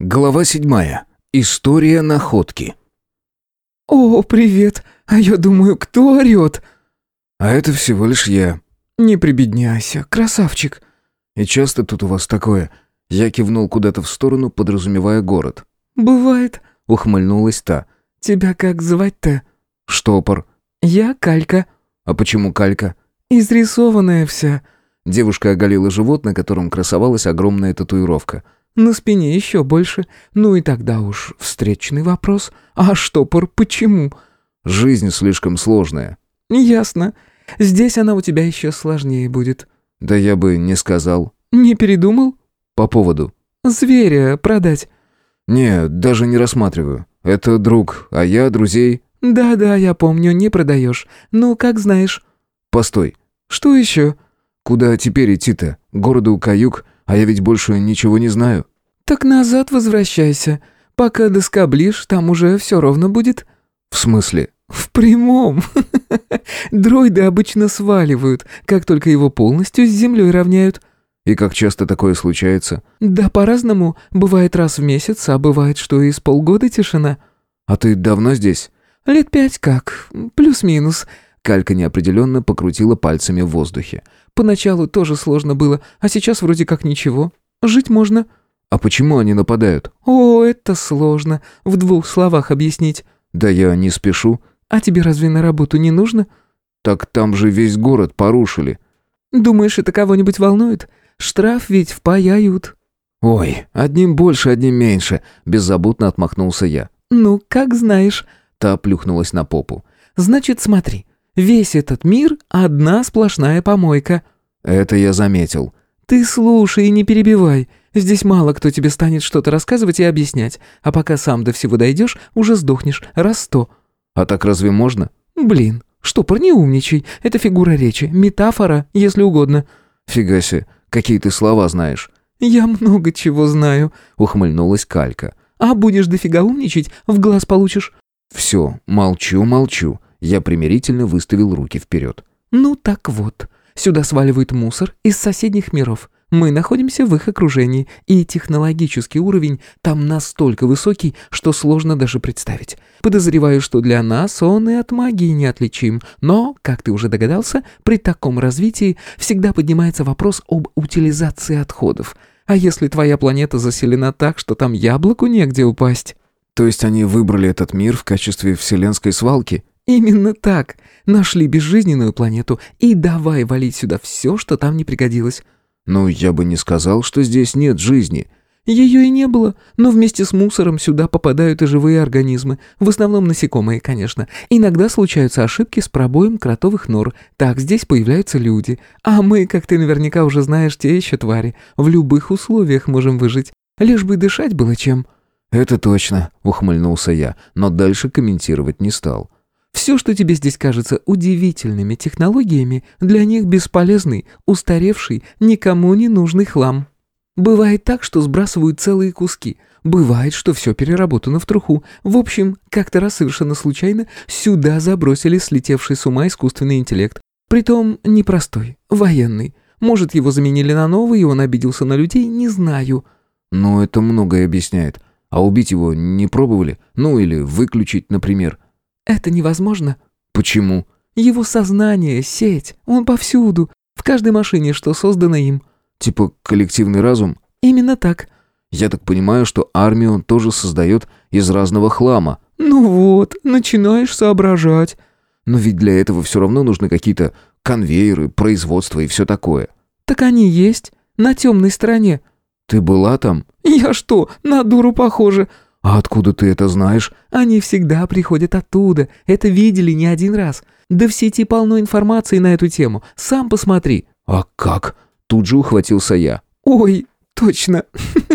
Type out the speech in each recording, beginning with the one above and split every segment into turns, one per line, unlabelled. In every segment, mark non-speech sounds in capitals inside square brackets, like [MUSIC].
Глава седьмая. История находки.
«О, привет! А я думаю, кто орёт?»
А это всего лишь я.
«Не прибедняйся, красавчик!»
И часто тут у вас такое. Я кивнул куда-то в сторону, подразумевая город.
«Бывает.
Ухмыльнулась та.
Тебя как звать-то?»
Штопор.
«Я Калька.
А почему калька?
Изрисованная вся.
Девушка оголила живот, на котором красовалась огромная татуировка.
На спине еще больше. Ну и тогда уж встречный вопрос. А штопор почему?»
Жизнь слишком сложная.
«Ясно. Здесь она у тебя еще сложнее будет.
Да я бы не сказал.
Не передумал?
По поводу.
Зверя продать?»
Не, даже не рассматриваю. Это друг, а я друзей.
«Да-да, я помню, не продаешь. Ну, как знаешь».
Постой.
«Что еще?»
Куда теперь идти-то? Городу Каюк, а я ведь больше ничего не знаю.
«Так назад возвращайся. Пока доскоблишь, там уже все ровно будет».
В смысле?
«В прямом. [LAUGHS] Дроиды обычно сваливают, как только его полностью с землей равняют.
И как часто такое случается?
Да по-разному. Бывает раз в месяц, а бывает, что и с полгода тишина.
А ты давно здесь?
Лет пять как, плюс-минус».
Калька неопределенно покрутила пальцами в воздухе.
Поначалу тоже сложно было, а сейчас вроде как ничего. Жить можно.
А почему они нападают?
О, это сложно. В двух словах объяснить.
Да я не спешу.
А тебе разве на работу не нужно?
Так там же весь город порушили.
Думаешь, это кого-нибудь волнует? Штраф ведь впаяют.
Ой, одним больше, одним меньше. Беззаботно отмахнулся я.
Ну, как знаешь.
Та плюхнулась на попу.
Значит, смотри. Весь этот мир — одна сплошная помойка.
Это я заметил.
Ты слушай и не перебивай. Здесь мало кто тебе станет что-то рассказывать и объяснять. А пока сам до всего дойдешь, уже сдохнешь. Раз сто.
А так разве можно?
Блин, штопор, не умничай. Это фигура речи, метафора, если угодно.
Фига себе, какие ты слова знаешь.
Я много чего знаю,
Ухмыльнулась Калька.
а будешь дофига умничать, в глаз получишь.
Все, молчу, молчу. Я примирительно выставил руки вперед.
Ну так вот, сюда сваливают мусор из соседних миров. Мы находимся в их окружении, и технологический уровень там настолько высокий, что сложно даже представить. Подозреваю, что для нас он и от магии неотличим, но, как ты уже догадался, при таком развитии всегда поднимается вопрос об утилизации отходов. А если твоя планета заселена так, что там яблоку негде упасть?
То есть они выбрали этот мир в качестве вселенской свалки?
Именно так. Нашли безжизненную планету и давай валить сюда все, что там не пригодилось.
Ну, я бы не сказал, что здесь нет жизни.
Ее и не было, но вместе с мусором сюда попадают и живые организмы, в основном насекомые, конечно. Иногда случаются ошибки с пробоем кротовых нор, так здесь появляются люди. А мы, как ты наверняка уже знаешь, те еще твари, в любых условиях можем выжить, лишь бы дышать было чем.
Это точно, ухмыльнулся я, но дальше комментировать не стал.
Все, что тебе здесь кажется удивительными технологиями, для них бесполезный, устаревший, никому не нужный хлам. Бывает так, что сбрасывают целые куски. Бывает, что все переработано в труху. В общем, как-то раз совершенно случайно сюда забросили слетевший с ума искусственный интеллект. Притом непростой, военный. Может, его заменили на новый, и он обиделся на людей, не знаю.
Но это многое объясняет. А убить его не пробовали? Ну или выключить, например.
Это невозможно.
Почему?
Его сознание, сеть, он повсюду, в каждой машине, что создано им.
Типа коллективный разум?
Именно так.
Я так понимаю, что армию он тоже создает из разного хлама.
Ну вот, начинаешь соображать.
Но ведь для этого все равно нужны какие-то конвейеры, производство и все такое.
Так они есть, на темной стороне.
Ты была там?
Я что, на дуру похожа?
А откуда ты это знаешь?
Они всегда приходят оттуда, это видели не один раз. Да в сети полно информации на эту тему, сам посмотри.
А как? Тут же ухватился я.
Ой, точно.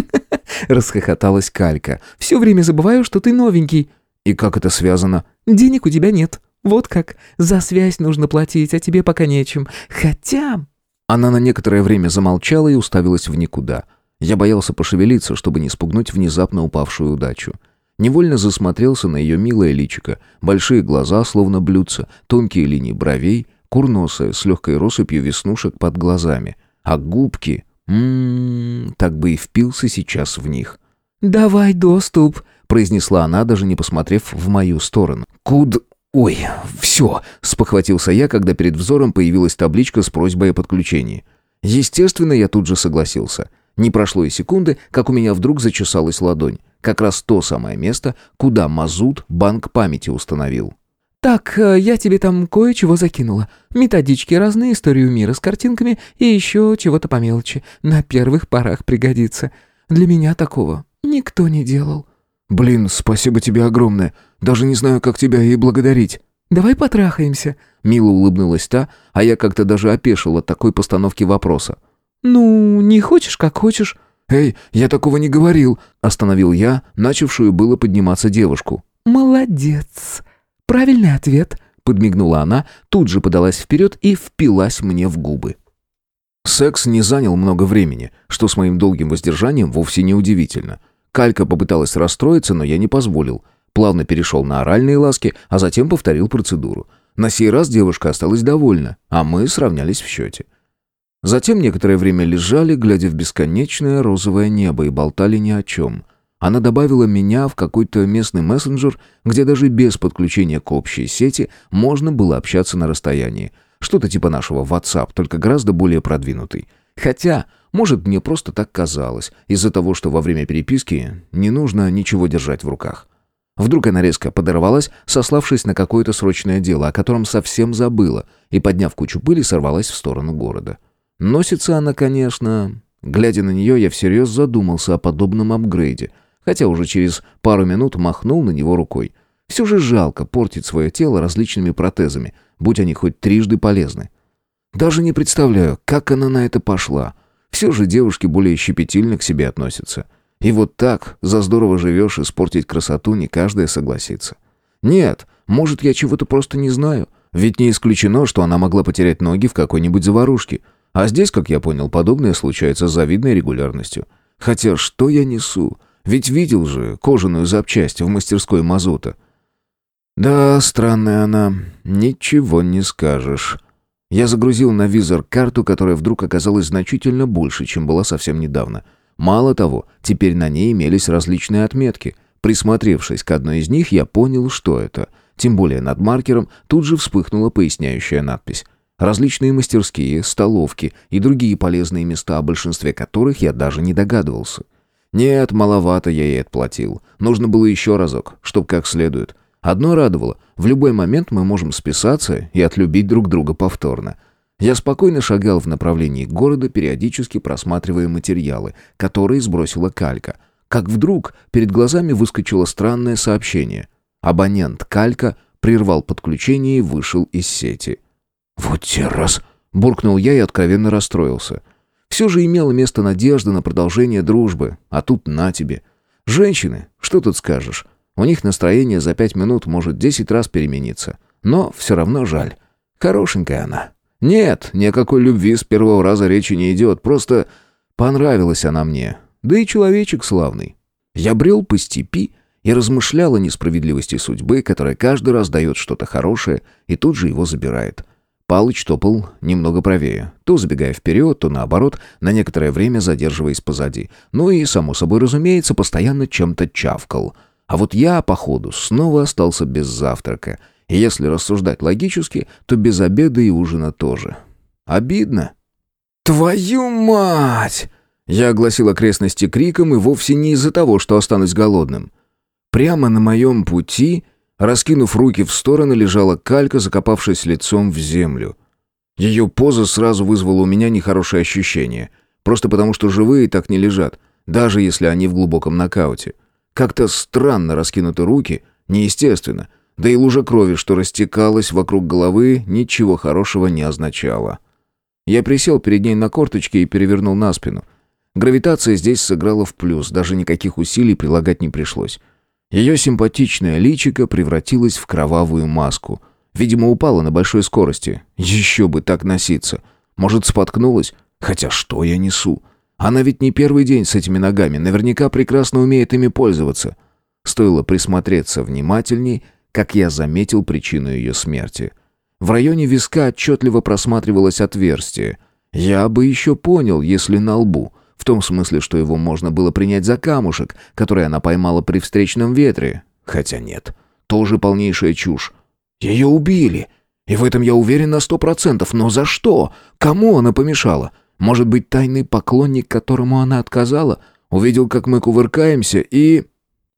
[LAUGHS] Расхохоталась Калька. Все время забываю, что ты новенький.
И как это связано?
Денег у тебя нет. Вот как. За связь нужно платить, а тебе пока нечем. Хотя...
Она на некоторое время замолчала и уставилась в никуда. Я боялся пошевелиться, чтобы не спугнуть внезапно упавшую удачу. Невольно засмотрелся на ее милое личико, большие глаза, словно блюдца, тонкие линии бровей, курносая, с легкой россыпью веснушек под глазами. А губки... Ммм, так бы и впился сейчас в них.
«Давай доступ», —
произнесла она, даже не посмотрев в мою сторону. «Куд... Ой, все!» — спохватился я, когда перед взором появилась табличка с просьбой о подключении. Естественно, я тут же согласился. Не прошло и секунды, как у меня вдруг зачесалась ладонь. Как раз то самое место, куда Мазут банк памяти установил.
«Так, э, я тебе там кое-чего закинула. Методички разные, историю мира с картинками и еще чего-то по мелочи. На первых порах пригодится. Для меня такого никто не делал».
«Блин, спасибо тебе огромное. Даже не знаю, как тебя и благодарить».
«Давай потрахаемся», —
мило улыбнулась та, а я как-то даже опешил от такой постановки вопроса.
«Ну, не хочешь, как хочешь».
«Эй, я такого не говорил», — остановил я, начавшую было подниматься девушку.
«Молодец», «Правильный ответ», — подмигнула она, тут же подалась вперед и впилась мне в губы.
Секс не занял много времени, что с моим долгим воздержанием вовсе не удивительно. Калька попыталась расстроиться, но я не позволил. Плавно перешел на оральные ласки, а затем повторил процедуру. На сей раз девушка осталась довольна, а мы сравнялись в счете. Затем некоторое время лежали, глядя в бесконечное розовое небо, и болтали ни о чем. Она добавила меня в какой-то местный мессенджер, где даже без подключения к общей сети можно было общаться на расстоянии. Что-то типа нашего WhatsApp, только гораздо более продвинутый. Хотя, может, мне просто так казалось, из-за того, что во время переписки не нужно ничего держать в руках. Вдруг она резко подорвалась, сославшись на какое-то срочное дело, о котором совсем забыла, и, подняв кучу пыли, сорвалась в сторону города. Носится она, конечно... Глядя на нее, я всерьез задумался о подобном апгрейде — хотя уже через пару минут махнул на него рукой. Все же жалко портить свое тело различными протезами, будь они хоть трижды полезны. Даже не представляю, как она на это пошла. Все же девушки более щепетильно к себе относятся. И вот так, за здорово живешь, испортить красоту не каждая согласится. Нет, может, я чего-то просто не знаю. Ведь не исключено, что она могла потерять ноги в какой-нибудь заварушке. А здесь, как я понял, подобное случается с завидной регулярностью. Хотя что я несу? Ведь видел же кожаную запчасть в мастерской Мазута. Да, странная она, ничего не скажешь. Я загрузил на визор карту, которая вдруг оказалась значительно больше, чем была совсем недавно. Мало того, теперь на ней имелись различные отметки. Присмотревшись к одной из них, я понял, что это. Тем более над маркером тут же вспыхнула поясняющая надпись. Различные мастерские, столовки и другие полезные места, о большинстве которых я даже не догадывался. Нет, маловато я ей отплатил. Нужно было еще разок, чтоб как следует. Одно радовало, в любой момент мы можем списаться и отлюбить друг друга повторно. Я спокойно шагал в направлении города, периодически просматривая материалы, которые сбросила калька. Как вдруг перед глазами выскочило странное сообщение. Абонент калька прервал подключение и вышел из сети. «Вот те раз!» — буркнул я и откровенно расстроился — все же имела место надежда на продолжение дружбы, а тут на тебе. Женщины, что тут скажешь? У них настроение за пять минут может десять раз перемениться. Но все равно жаль. Хорошенькая она. Нет, ни о какой любви с первого раза речи не идет. Просто понравилась она мне. Да и человечек славный. Я брел по степи и размышлял о несправедливости судьбы, которая каждый раз дает что-то хорошее и тут же его забирает. Палыч топал немного правее, то забегая вперед, то наоборот, на некоторое время задерживаясь позади. Ну и, само собой разумеется, постоянно чем-то чавкал. А вот я, походу, снова остался без завтрака. И если рассуждать логически, то без обеда и ужина тоже. Обидно. «Твою мать!» Я огласил окрестности криком и вовсе не из-за того, что останусь голодным. Прямо на моем пути Раскинув руки в стороны, лежала калька, закопавшись лицом в землю. Ее поза сразу вызвала у меня нехорошее ощущение. Просто потому, что живые так не лежат, даже если они в глубоком нокауте. Как-то странно раскинуты руки, неестественно. Да и лужа крови, что растекалась вокруг головы, ничего хорошего не означала. Я присел перед ней на корточки и перевернул на спину. Гравитация здесь сыграла в плюс, даже никаких усилий прилагать не пришлось. Ее симпатичное личико превратилось в кровавую маску. Видимо, упала на большой скорости. Еще бы так носиться. Может, споткнулась? Хотя что я несу? Она ведь не первый день с этими ногами, наверняка прекрасно умеет ими пользоваться. Стоило присмотреться внимательней, как я заметил причину ее смерти. В районе виска отчетливо просматривалось отверстие. Я бы еще понял, если на лбу. В том смысле, что его можно было принять за камушек, который она поймала при встречном ветре. Хотя нет, тоже полнейшая чушь. Ее убили. И в этом я уверен на сто процентов. Но за что? Кому она помешала? Может быть, тайный поклонник, которому она отказала, увидел, как мы кувыркаемся и...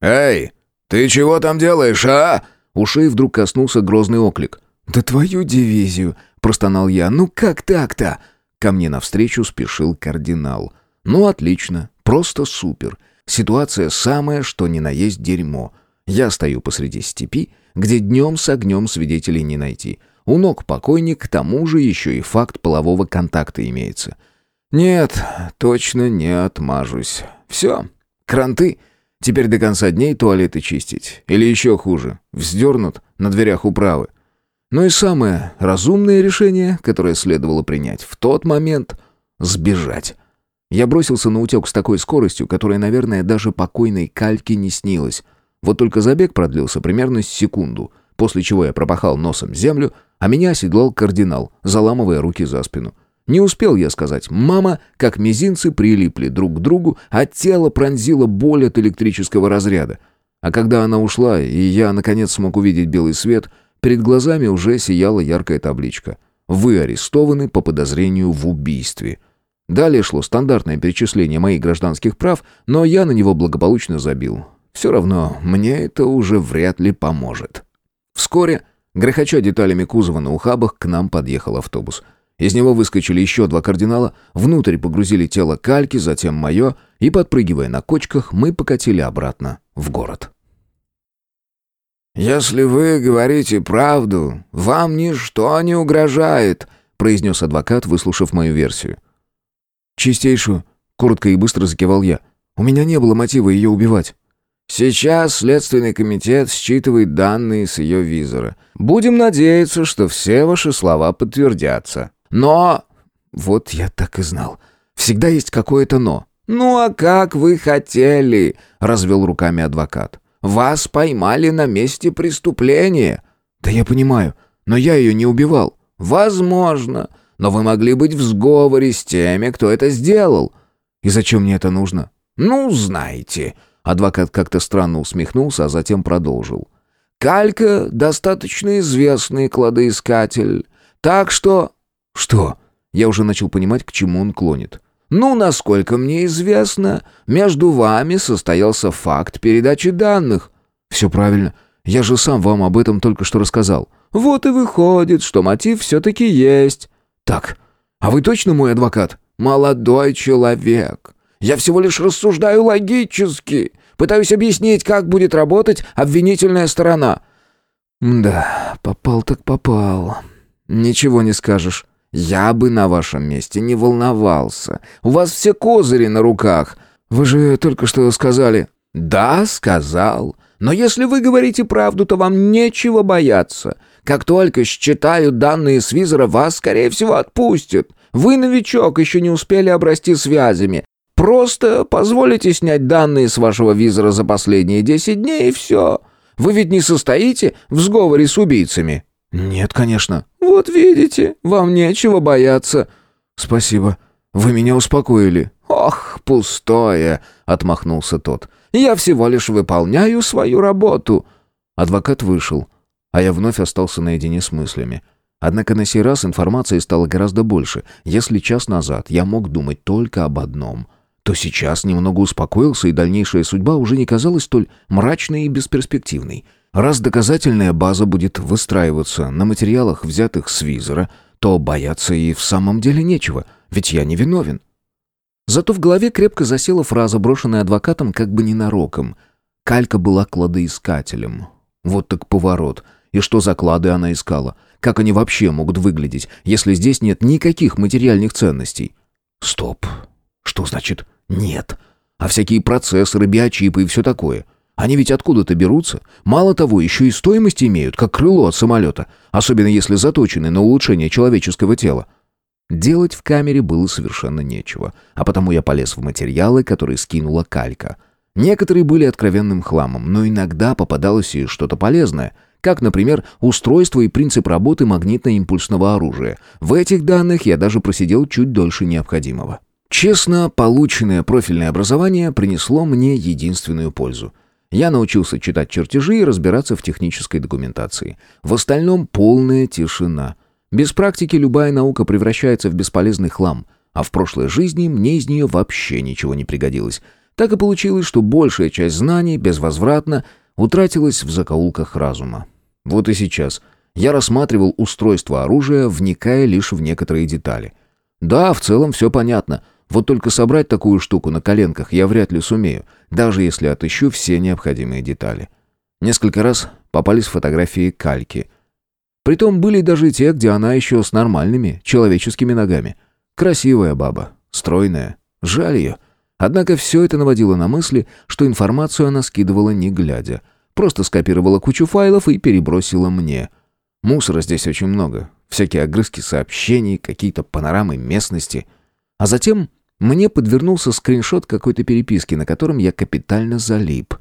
«Эй, ты чего там делаешь, а?» Ушей вдруг коснулся грозный оклик. «Да твою дивизию!» – простонал я. «Ну как так-то?» Ко мне навстречу спешил кардинал. «Ну отлично, просто супер. Ситуация самая, что ни на есть дерьмо. Я стою посреди степи, где днем с огнем свидетелей не найти. У ног покойник, к тому же еще и факт полового контакта имеется. Нет, точно не отмажусь. Все, кранты. Теперь до конца дней туалеты чистить. Или еще хуже, вздернут на дверях управы. Ну и самое разумное решение, которое следовало принять в тот момент — сбежать. Я бросился на утек с такой скоростью, которая, наверное, даже покойной кальке не снилась. Вот только забег продлился примерно секунду, после чего я пропахал носом землю, а меня оседлал кардинал, заламывая руки за спину. Не успел я сказать «мама», как мизинцы прилипли друг к другу, а тело пронзило боль от электрического разряда. А когда она ушла, и я, наконец, смог увидеть белый свет, перед глазами уже сияла яркая табличка. «Вы арестованы по подозрению в убийстве». Далее шло стандартное перечисление моих гражданских прав, но я на него благополучно забил. Все равно мне это уже вряд ли поможет. Вскоре, грохоча деталями кузова на ухабах, к нам подъехал автобус — из него выскочили еще два кардинала, внутрь погрузили тело кальки, затем мое, и, подпрыгивая на кочках, мы покатили обратно в город. «Если вы говорите правду, вам ничто не угрожает», произнес адвокат, выслушав мою версию. «Чистейшую», — коротко и быстро закивал я. «У меня не было мотива ее убивать». «Сейчас Следственный комитет считывает данные с ее визора. Будем надеяться, что все ваши слова подтвердятся». Но... Вот я так и знал. Всегда есть какое-то «но». «Ну а как вы хотели?» — развел руками адвокат. «Вас поймали на месте преступления». «Да я понимаю, но я ее не убивал». «Возможно, но вы могли быть в сговоре с теми, кто это сделал». «И зачем мне это нужно?» «Ну, знаете». Адвокат как-то странно усмехнулся, а затем продолжил. «Калька — достаточно известный кладоискатель, так что «Что?» Я уже начал понимать, к чему он клонит. «Ну, насколько мне известно, между вами состоялся факт передачи данных». «Все правильно. Я же сам вам об этом только что рассказал». «Вот и выходит, что мотив все-таки есть». «Так, а вы точно мой адвокат?» «Молодой человек. Я всего лишь рассуждаю логически. Пытаюсь объяснить, как будет работать обвинительная сторона». «Да, попал так попал. Ничего не скажешь». Я бы на вашем месте не волновался. У вас все козыри на руках. Вы же только что сказали. Да, сказал. Но если вы говорите правду, то вам нечего бояться. Как только считают данные с визора, вас, скорее всего, отпустят. Вы новичок, еще не успели обрасти связями. Просто позволите снять данные с вашего визора за последние 10 дней и все. Вы ведь не состоите в сговоре с убийцами?» «Нет, конечно». «Вот видите, вам нечего бояться». «Спасибо. Вы меня успокоили». «Ох, пустое», — отмахнулся тот. «Я всего лишь выполняю свою работу». Адвокат вышел, а я вновь остался наедине с мыслями. Однако на сей раз информации стало гораздо больше. Если час назад я мог думать только об одном, то сейчас немного успокоился, и дальнейшая судьба уже не казалась столь мрачной и бесперспективной. Раз доказательная база будет выстраиваться на материалах, взятых с визора, то бояться и в самом деле нечего, ведь я не виновен. Зато в голове крепко засела фраза, брошенная адвокатом как бы ненароком. Калька была кладоискателем. Вот так поворот. И что за клады она искала? Как они вообще могут выглядеть, если здесь нет никаких материальных ценностей? Стоп. Что значит «нет»? А всякие процессоры, биочипы и все такое — они ведь откуда-то берутся. Мало того, еще и стоимость имеют, как крыло от самолета, особенно если заточены на улучшение человеческого тела. Делать в камере было совершенно нечего, а потому я полез в материалы, которые скинула калька. Некоторые были откровенным хламом, но иногда попадалось и что-то полезное, как, например, устройство и принцип работы магнитно-импульсного оружия. В этих данных я даже просидел чуть дольше необходимого. Честно, полученное профильное образование принесло мне единственную пользу. Я научился читать чертежи и разбираться в технической документации. В остальном полная тишина. Без практики любая наука превращается в бесполезный хлам, а в прошлой жизни мне из нее вообще ничего не пригодилось. Так и получилось, что большая часть знаний безвозвратно утратилась в закоулках разума. Вот и сейчас я рассматривал устройство оружия, вникая лишь в некоторые детали. Да, в целом все понятно — вот только собрать такую штуку на коленках я вряд ли сумею, даже если отыщу все необходимые детали. Несколько раз попались фотографии кальки. Притом были даже те, где она еще с нормальными человеческими ногами. Красивая баба, стройная. Жаль ее. Однако все это наводило на мысли, что информацию она скидывала не глядя. Просто скопировала кучу файлов и перебросила мне. Мусора здесь очень много. Всякие огрызки сообщений, какие-то панорамы местности. А затем мне подвернулся скриншот какой-то переписки, на котором я капитально залип.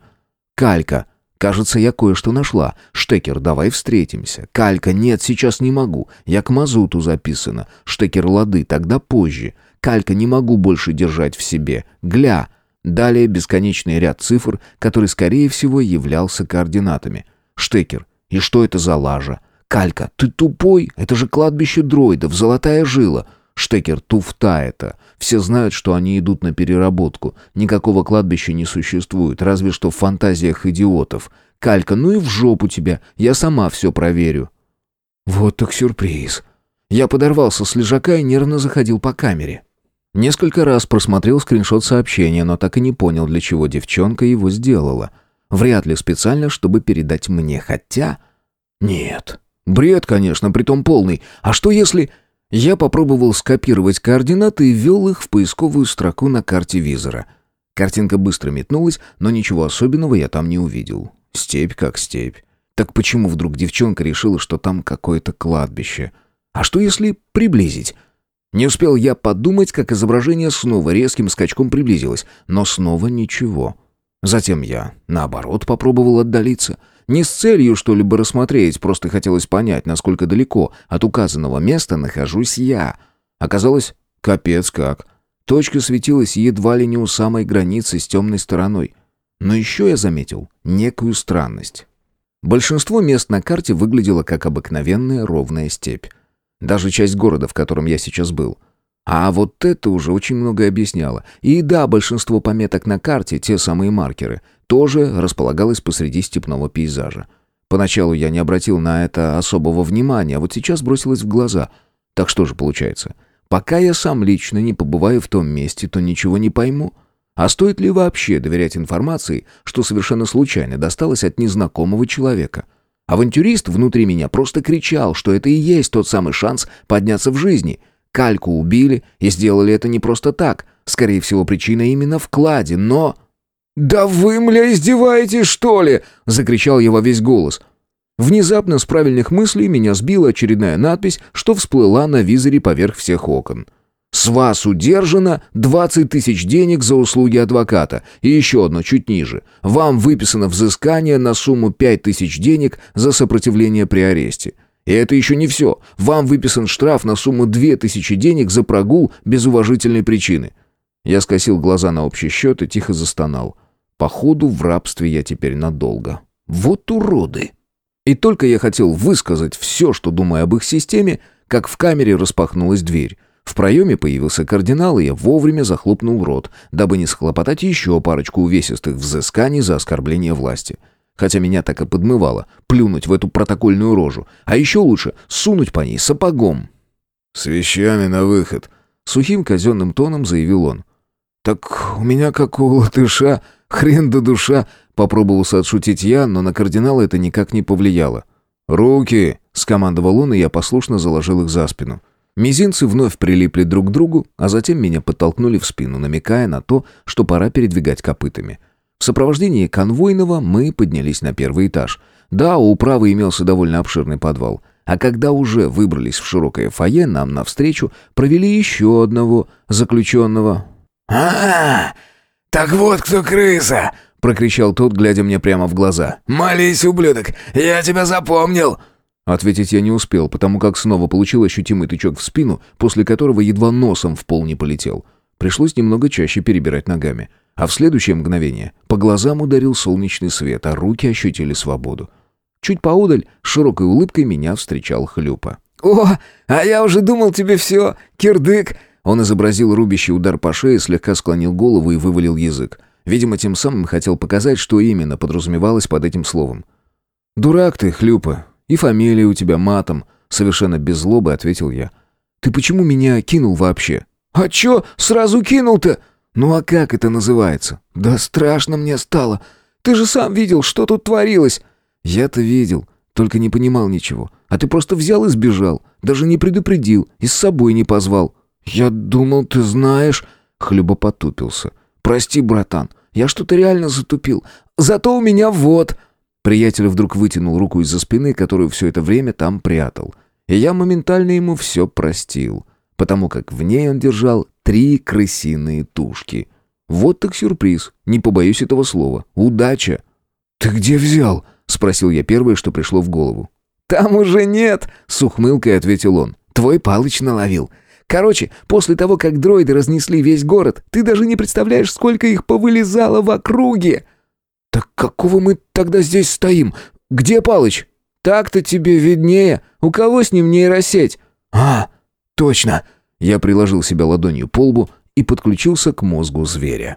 «Калька. Кажется, я кое-что нашла. Штекер, давай встретимся. Калька, нет, сейчас не могу. Я к мазуту записана. Штекер, лады, тогда позже. Калька, не могу больше держать в себе. Гля». Далее бесконечный ряд цифр, который, скорее всего, являлся координатами. Штекер. И что это за лажа? Калька, ты тупой? Это же кладбище дроидов, золотая жила. Штекер, туфта это. Все знают, что они идут на переработку. Никакого кладбища не существует, разве что в фантазиях идиотов. Калька, ну и в жопу тебя, я сама все проверю. Вот так сюрприз. Я подорвался с лежака и нервно заходил по камере. Несколько раз просмотрел скриншот сообщения, но так и не понял, для чего девчонка его сделала. Вряд ли специально, чтобы передать мне, хотя... Нет. Бред, конечно, притом полный. А что если... Я попробовал скопировать координаты и ввел их в поисковую строку на карте визора. Картинка быстро метнулась, но ничего особенного я там не увидел. Степь как степь. Так почему вдруг девчонка решила, что там какое-то кладбище? А что если приблизить? Не успел я подумать, как изображение снова резким скачком приблизилось, но снова ничего. Затем я, наоборот, попробовал отдалиться — не с целью что-либо рассмотреть, просто хотелось понять, насколько далеко от указанного места нахожусь я. Оказалось, капец как. Точка светилась едва ли не у самой границы с темной стороной. Но еще я заметил некую странность. Большинство мест на карте выглядело как обыкновенная ровная степь. Даже часть города, в котором я сейчас был. А вот это уже очень многое объясняло. И да, большинство пометок на карте, те самые маркеры, тоже располагалось посреди степного пейзажа. Поначалу я не обратил на это особого внимания, а вот сейчас бросилось в глаза. Так что же получается? Пока я сам лично не побываю в том месте, то ничего не пойму. А стоит ли вообще доверять информации, что совершенно случайно досталось от незнакомого человека? Авантюрист внутри меня просто кричал, что это и есть тот самый шанс подняться в жизни. Кальку убили и сделали это не просто так. Скорее всего, причина именно в кладе, но... «Да вы, мля, издеваетесь, что ли?» — закричал я во весь голос. Внезапно с правильных мыслей меня сбила очередная надпись, что всплыла на визоре поверх всех окон. «С вас удержано 20 тысяч денег за услуги адвоката». И еще одно чуть ниже. «Вам выписано взыскание на сумму 5 тысяч денег за сопротивление при аресте». И это еще не все. Вам выписан штраф на сумму 2 тысячи денег за прогул без уважительной причины. Я скосил глаза на общий счет и тихо застонал. Походу, в рабстве я теперь надолго. Вот уроды! И только я хотел высказать все, что думаю об их системе, как в камере распахнулась дверь. В проеме появился кардинал, и я вовремя захлопнул рот, дабы не схлопотать еще парочку увесистых взысканий за оскорбление власти. Хотя меня так и подмывало плюнуть в эту протокольную рожу, а еще лучше сунуть по ней сапогом.
«С вещами на выход», —
сухим казенным тоном заявил он. «Так у меня, как у латыша, Хрен да душа!» — попробовался отшутить я, но на кардинала это никак не повлияло. «Руки!» — скомандовал он, и я послушно заложил их за спину. Мизинцы вновь прилипли друг к другу, а затем меня подтолкнули в спину, намекая на то, что пора передвигать копытами. В сопровождении конвойного мы поднялись на первый этаж. Да, у управы имелся довольно обширный подвал. А когда уже выбрались в широкое фойе, нам навстречу провели еще одного заключенного.
«А-а-а!» «Так вот кто крыса!» — прокричал тот, глядя мне прямо в глаза. «Молись, ублюдок! Я тебя запомнил!»
Ответить я не успел, потому как снова получил ощутимый тычок в спину, после которого едва носом в пол не полетел. Пришлось немного чаще перебирать ногами. А в следующее мгновение по глазам ударил солнечный свет, а руки ощутили свободу. Чуть поудаль, с широкой улыбкой меня встречал Хлюпа.
«О, а я уже думал тебе все, кирдык!»
Он изобразил рубящий удар по шее, слегка склонил голову и вывалил язык. Видимо, тем самым хотел показать, что именно подразумевалось под этим словом. «Дурак ты, Хлюпа, и фамилия у тебя матом», — совершенно без злобы ответил я. «Ты почему меня кинул вообще?»
«А чё сразу кинул-то?»
«Ну а как это называется?»
«Да страшно мне стало. Ты же сам видел, что тут творилось».
«Я-то видел, только не понимал ничего. А ты просто взял и сбежал, даже не предупредил и с собой не позвал».
«Я думал, ты знаешь...»
Хлюба потупился.
«Прости, братан, я что-то реально затупил. Зато у меня вот...»
Приятель вдруг вытянул руку из-за спины, которую все это время там прятал. И я моментально ему все простил, потому как в ней он держал три крысиные тушки. Вот так сюрприз, не побоюсь этого слова. Удача.
«Ты где взял?»
— спросил я первое, что пришло в голову.
«Там уже нет!» — с ухмылкой ответил он. «Твой Палыч наловил. Короче, после того, как дроиды разнесли весь город, ты даже не представляешь, сколько их повылезало в округе!»
«Так какого мы тогда здесь стоим? Где Палыч?»
«Так-то тебе виднее. У кого с ним нейросеть?»
«А, точно!» Я приложил себя ладонью по лбу и подключился к мозгу зверя.